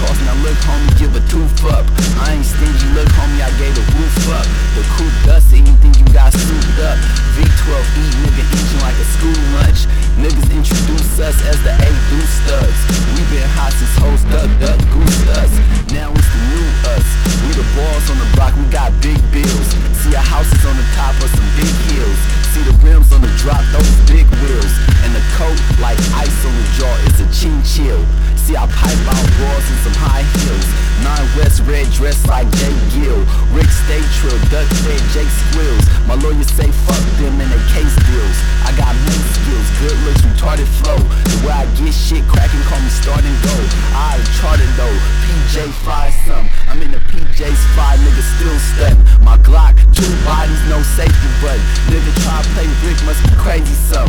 cost. Now look, homie, give a tooth up. I ain't stingy, look, homie, I gave the roof up. The coupe dust, anything you got souped up. V12 eat, nigga, eating like a school lunch. Niggas introduce us as the A do studs. We been hot since hoes duck, duck, goose us. Now it's the new us. We the balls on the block, we got big bills. See our houses on the top of some big hills. See the rims on the drop, those big wheels. And the coat like ice on the jaw, it's a chin chill. See I pipe out balls in some high heels. Nine West red dress like Jay Gill. Rick stay trill, duck fed Jake squeals. My lawyers say fuck them and they case deals. I got many skills, good looks, retarded flow. The way I get shit cracking, call me start and go. I charted though, PJ fly some. I'm in the PJ's fly, nigga still step. My Glock, two bodies, no safety button. Nigga try to play Rick, must be crazy some.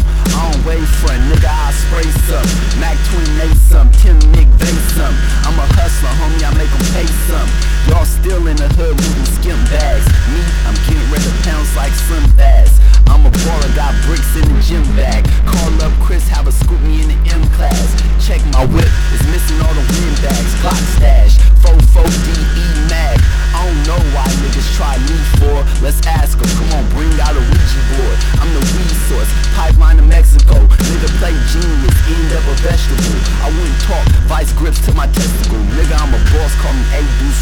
I don't wait front, nigga I spray some. Mac 28 some, Tim Nick some. I'm a hustler, homie, I make 'em pay some. Y'all still in the hood moving skim bags. Me, I'm getting rid of pounds like Slim Bass. I'm a baller, got bricks in the gym bag. Call up Chris, have a scoop me in the M class. Check my whip, it's missing all the wind bags. Glock stash, 44 DE mag. I don't know why niggas try me for. Let's ask ask 'em. Come on, bring out a Ouija board. I'm the I wouldn't talk, vice grips to my testicle. Nigga, I'm a boss, call me A out.